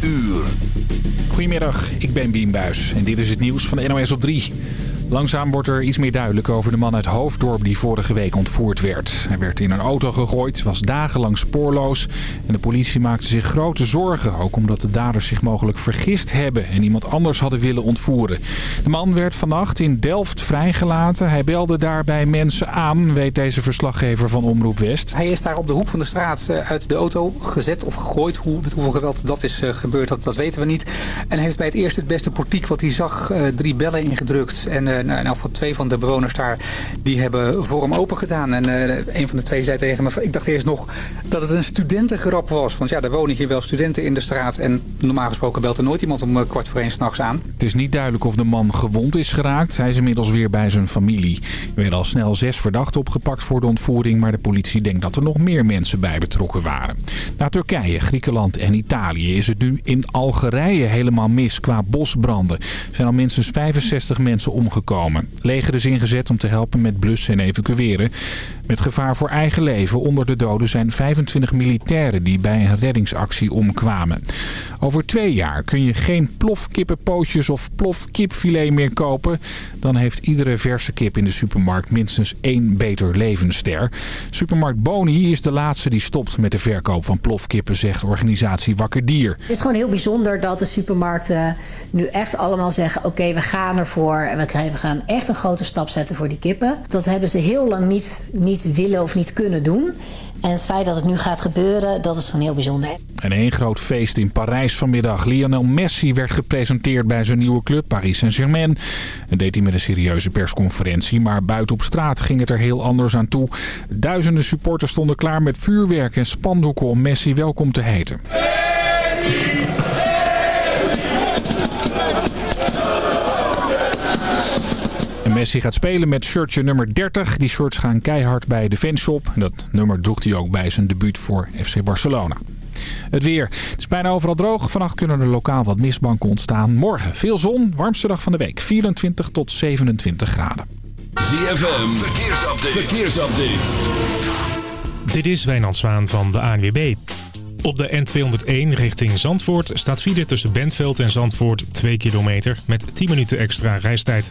uur. Goedemiddag, ik ben Bien Buis en dit is het nieuws van de NOS op 3. Langzaam wordt er iets meer duidelijk over de man uit Hoofddorp die vorige week ontvoerd werd. Hij werd in een auto gegooid, was dagenlang spoorloos en de politie maakte zich grote zorgen. Ook omdat de daders zich mogelijk vergist hebben en iemand anders hadden willen ontvoeren. De man werd vannacht in Delft vrijgelaten. Hij belde daarbij mensen aan, weet deze verslaggever van Omroep West. Hij is daar op de hoek van de straat eh, uit de auto gezet of gegooid. Hoe, met hoeveel geweld dat is eh, gebeurd, dat, dat weten we niet. En heeft bij het eerste het beste portiek wat hij zag eh, drie bellen ingedrukt. En nou, nou, voor twee van de bewoners daar, die hebben voor hem open gedaan. En uh, een van de twee zei tegen me, ik dacht eerst nog dat het een studentengrap was. Want ja, er wonen hier wel studenten in de straat. En normaal gesproken belt er nooit iemand om kwart voor één s'nachts aan. Het is niet duidelijk of de man gewond is geraakt. Hij is inmiddels weer bij zijn familie. Er werden al snel zes verdachten opgepakt voor de ontvoering. Maar de politie denkt dat er nog meer mensen bij betrokken waren. Na Turkije, Griekenland en Italië is het nu in Algerije helemaal mis qua bosbranden. Er zijn al minstens 65 mensen omgekomen. Leger is ingezet om te helpen met blussen en evacueren. Met gevaar voor eigen leven onder de doden zijn 25 militairen die bij een reddingsactie omkwamen. Over twee jaar kun je geen plofkippenpootjes of plofkipfilet meer kopen. Dan heeft iedere verse kip in de supermarkt minstens één beter levensster. Supermarkt Boni is de laatste die stopt met de verkoop van plofkippen, zegt organisatie Wakker Dier. Het is gewoon heel bijzonder dat de supermarkten nu echt allemaal zeggen... oké, we gaan ervoor en we gaan echt een grote stap zetten voor die kippen. Dat hebben ze heel lang niet, niet willen of niet kunnen doen. En het feit dat het nu gaat gebeuren, dat is gewoon heel bijzonder. En één groot feest in Parijs vanmiddag. Lionel Messi werd gepresenteerd bij zijn nieuwe club Paris Saint-Germain. Dat deed hij met een serieuze persconferentie. Maar buiten op straat ging het er heel anders aan toe. Duizenden supporters stonden klaar met vuurwerk en spandoeken om Messi welkom te heten. Messi gaat spelen met shirtje nummer 30. Die shirts gaan keihard bij de fanshop. Dat nummer droeg hij ook bij zijn debuut voor FC Barcelona. Het weer. Het is bijna overal droog. Vannacht kunnen er lokaal wat mistbanken ontstaan. Morgen veel zon. Warmste dag van de week. 24 tot 27 graden. ZFM. Verkeersupdate. Verkeersupdate. Dit is Wijnand Zwaan van de ANWB. Op de N201 richting Zandvoort staat file tussen Bentveld en Zandvoort 2 kilometer met 10 minuten extra reistijd.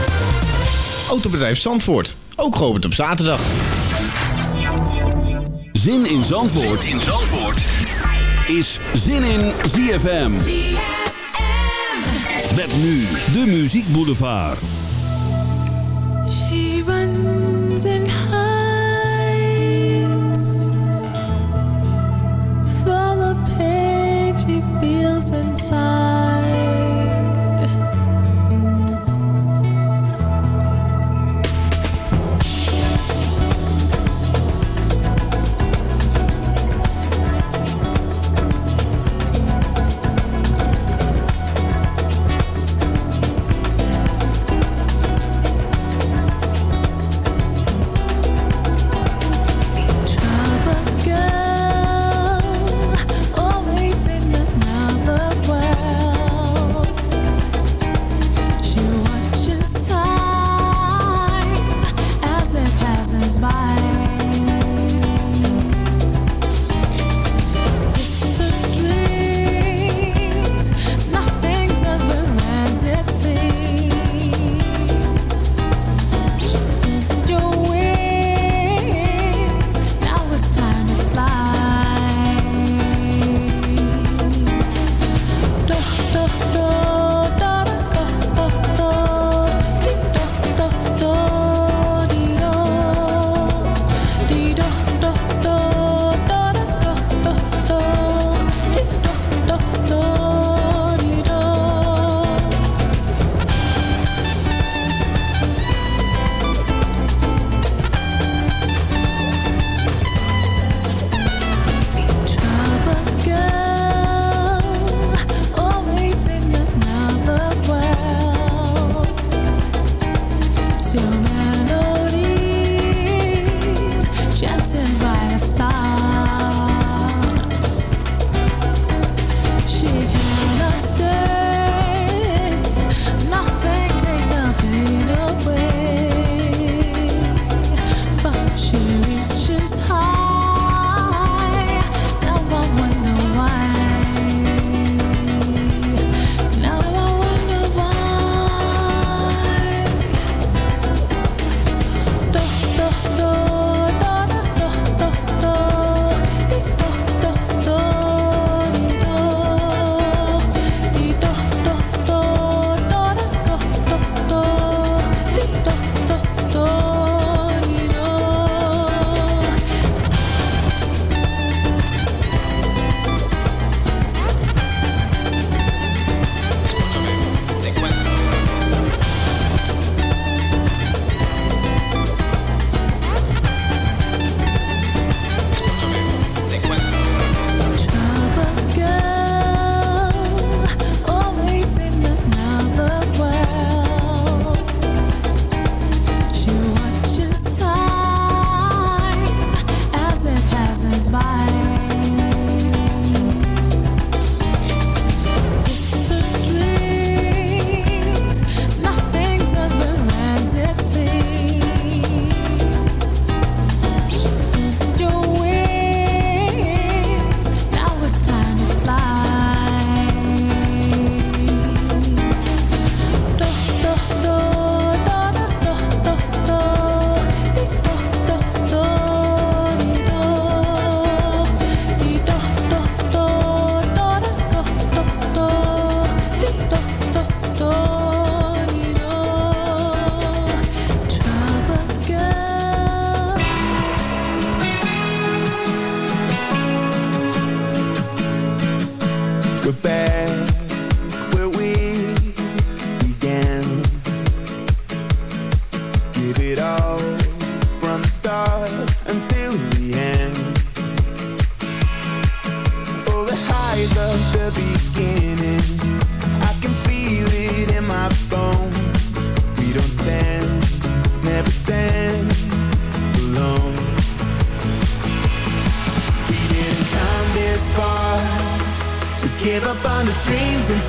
Autobedrijf Zandvoort. Ook geopend op zaterdag. Zin in Zandvoort, in Zandvoort. is Zin in ZFM. ZFM. Met nu de Muziek Boulevard. She runs and hides From a pain she feels inside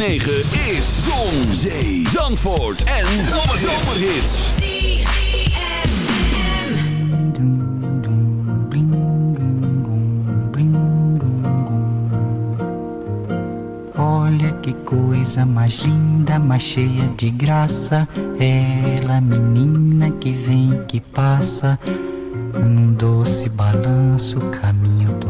106.9 is Zon, Zee, Zandvoort en Zomerhits. Olha que coisa mais linda, mais cheia de graça. Ela, menina que vem, que passa, num doce balanço, caminho do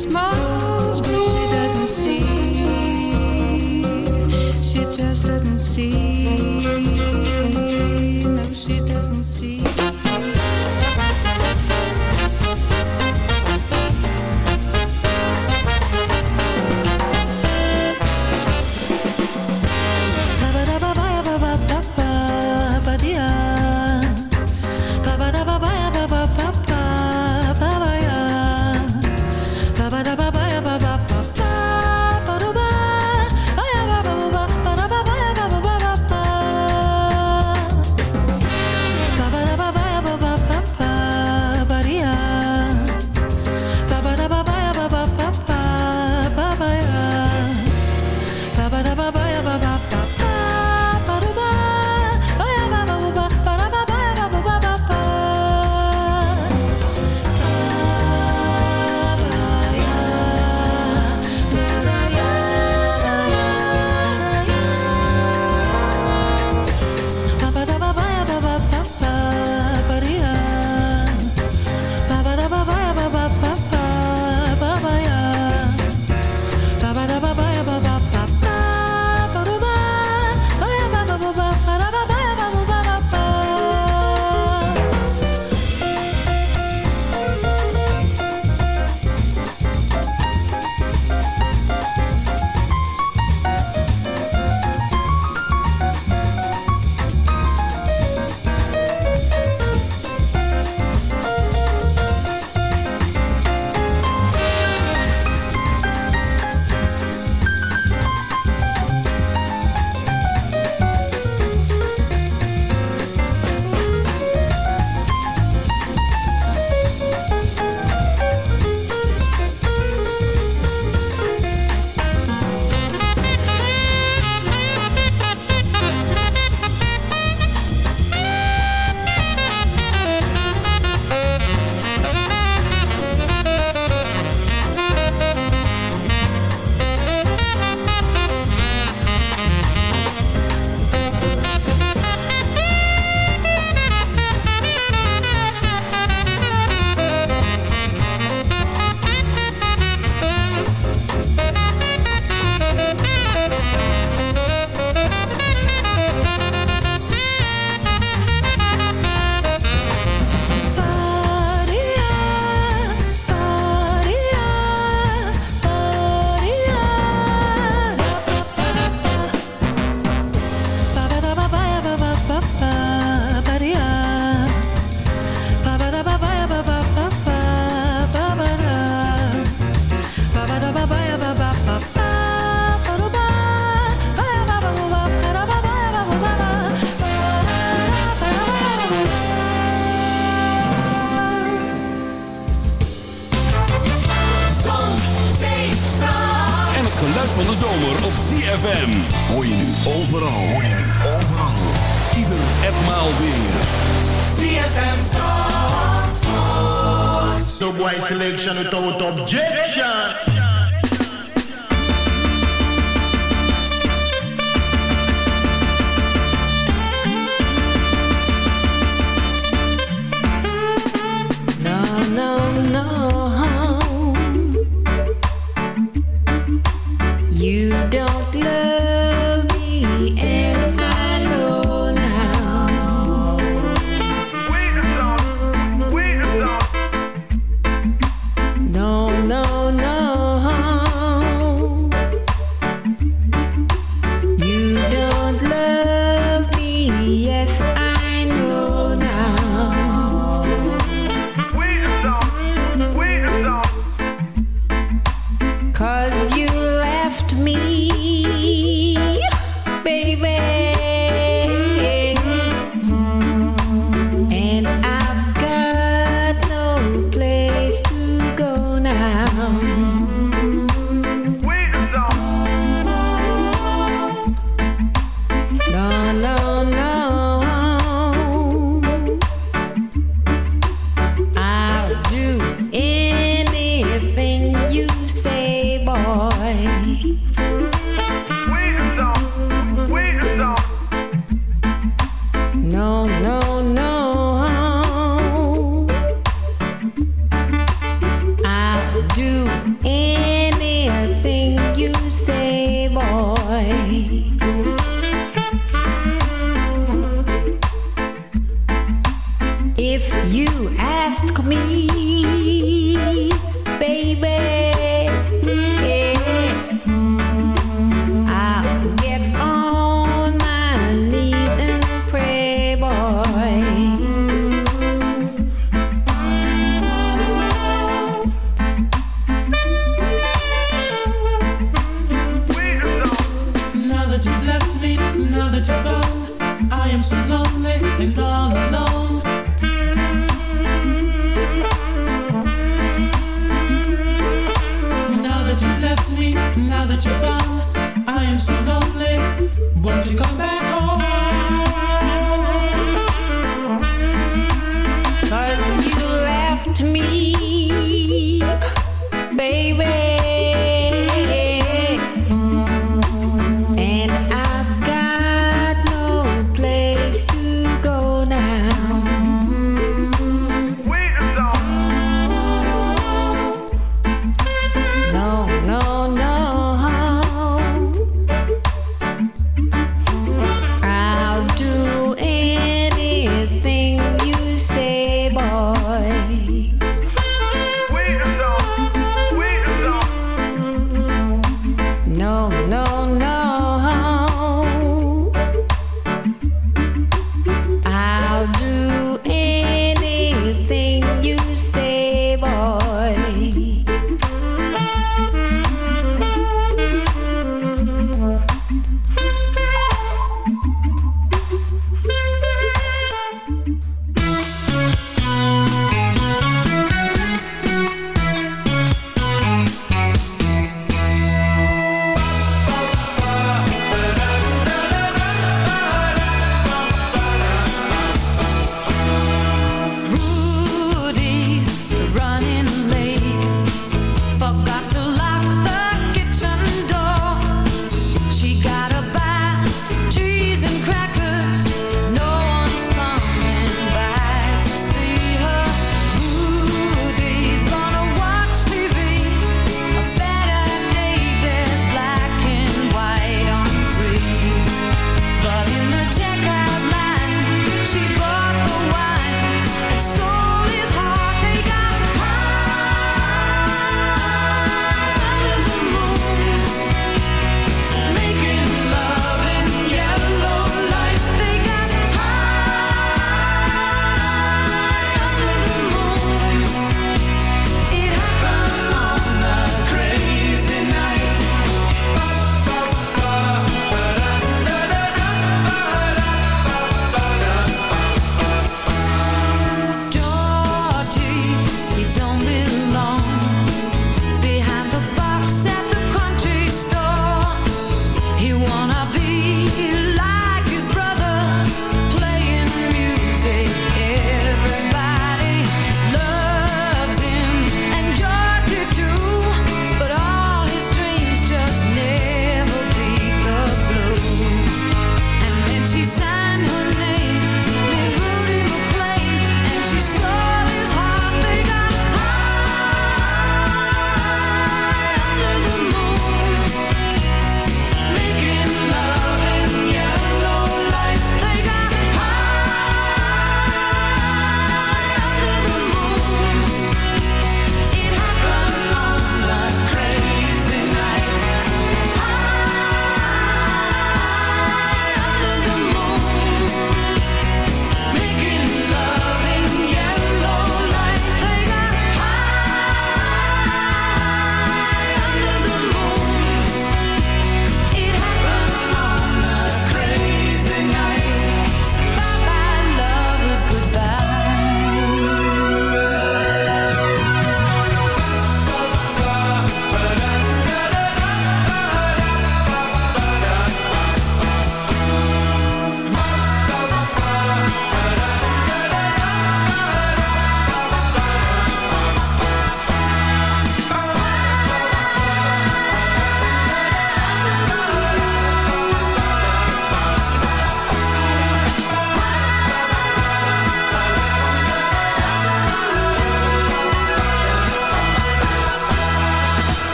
smiles, but she doesn't see. She just doesn't see.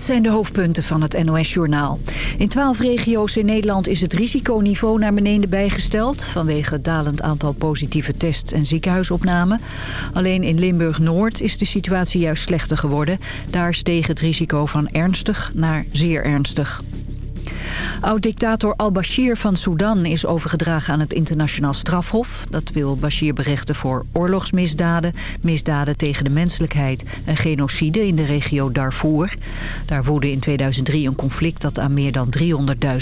dit zijn de hoofdpunten van het NOS-journaal. In twaalf regio's in Nederland is het risiconiveau naar beneden bijgesteld... vanwege het dalend aantal positieve tests en ziekenhuisopnamen. Alleen in Limburg-Noord is de situatie juist slechter geworden. Daar steeg het risico van ernstig naar zeer ernstig. Oud-dictator al-Bashir van Sudan is overgedragen aan het internationaal strafhof. Dat wil Bashir berechten voor oorlogsmisdaden, misdaden tegen de menselijkheid en genocide in de regio Darfur. Daar woedde in 2003 een conflict dat aan meer dan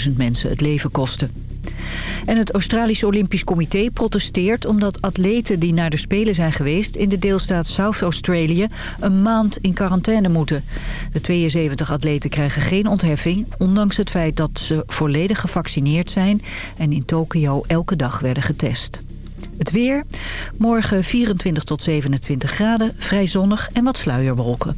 300.000 mensen het leven kostte. En het Australische Olympisch Comité protesteert omdat atleten die naar de Spelen zijn geweest in de deelstaat South Australia een maand in quarantaine moeten. De 72 atleten krijgen geen ontheffing, ondanks het feit dat ze volledig gevaccineerd zijn en in Tokio elke dag werden getest. Het weer, morgen 24 tot 27 graden, vrij zonnig en wat sluierwolken.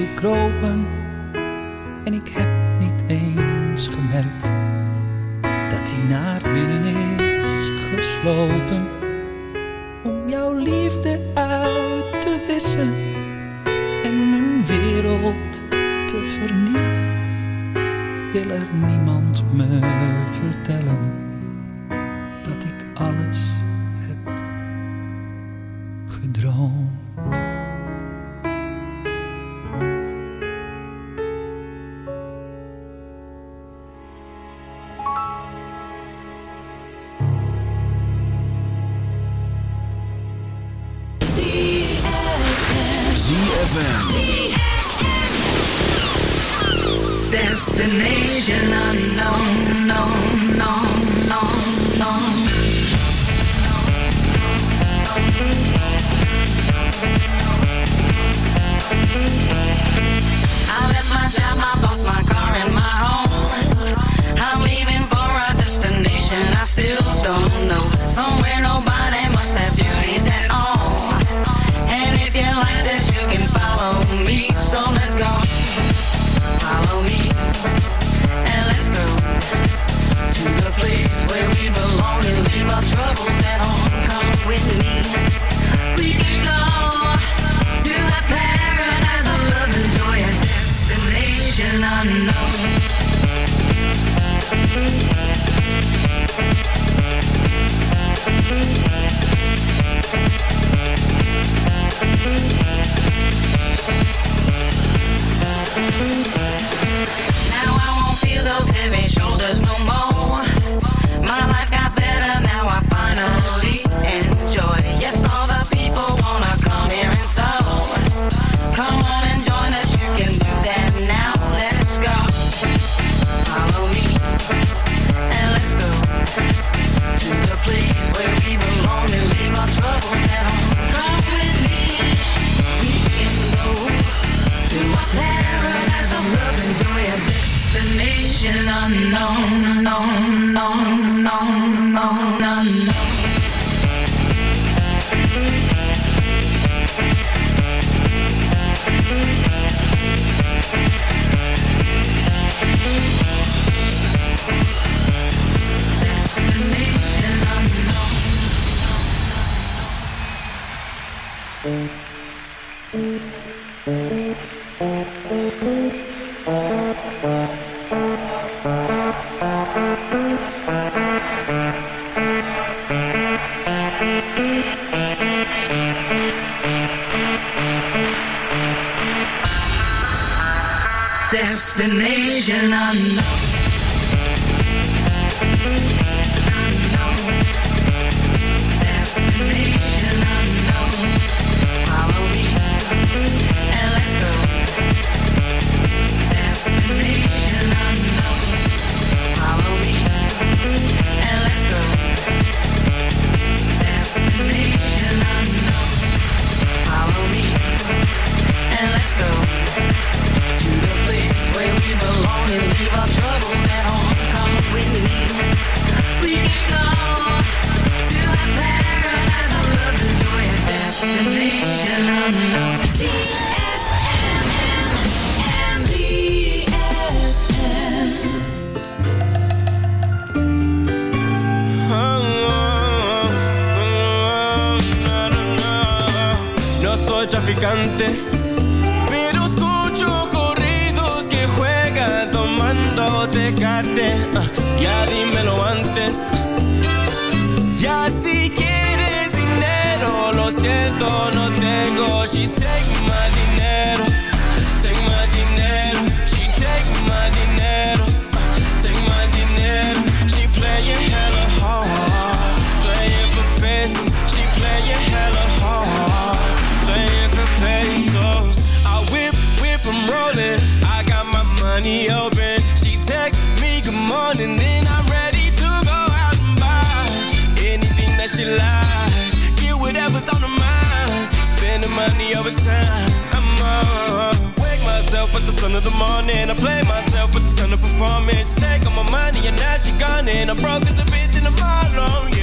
gekropen. Destination unknown, no, no, no, no. I left my job, my boss, my car, and my home. I'm leaving for a destination I still don't know. Somewhere nobody No, no, no. tango, she takes morning. I play myself, but it's done a performance. Take all my money and now she gone. And I'm broke as a bitch in the bottom. Yeah.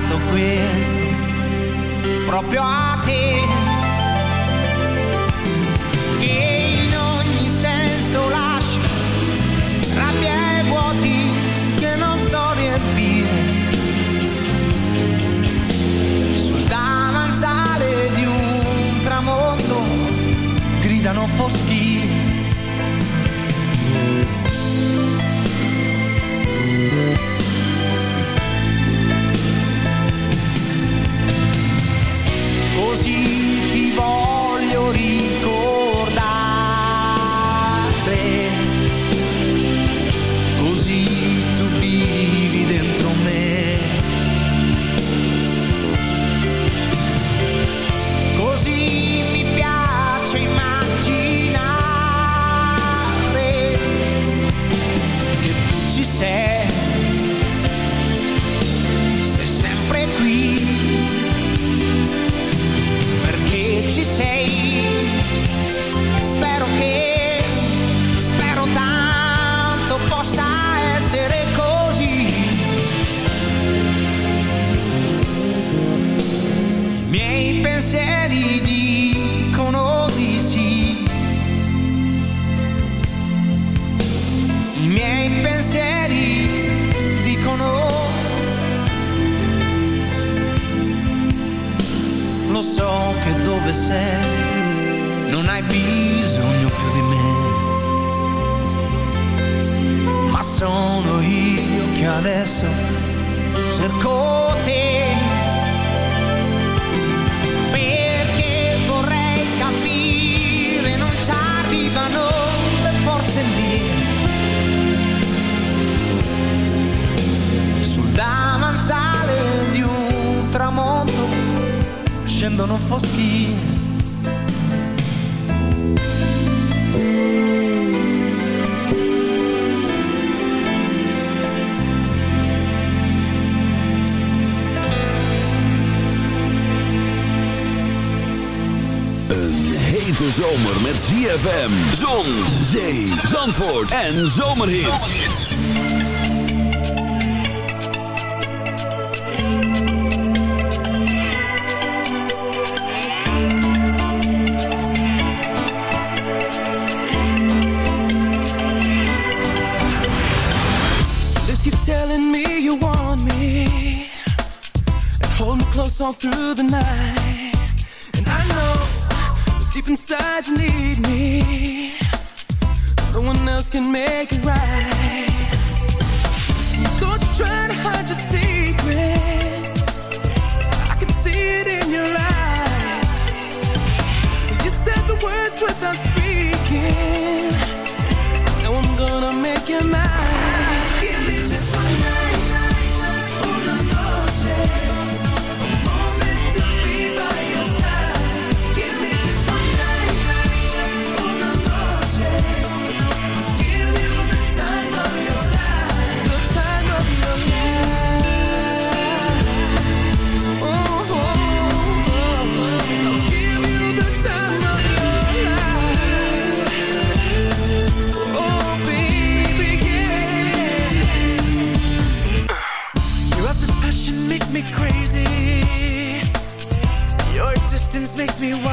dato questo proprio a te. che adesso cerco te. zomer met ZFM. Zon, zee, zandvoort en zomerhits. If you're telling me you want me, and hold me close on through the night. can make it. makes me wild.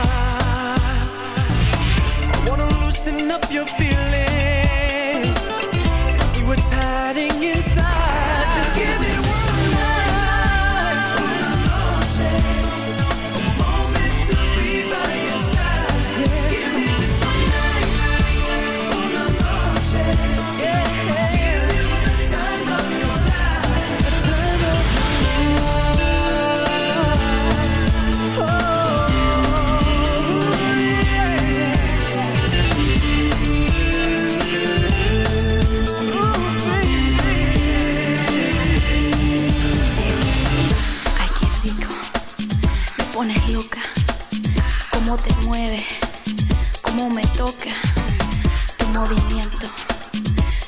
movimiento,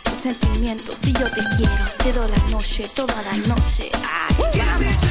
tus sentimientos. Si yo te quiero, te doy la noche, toda la noche. Ay, vamos.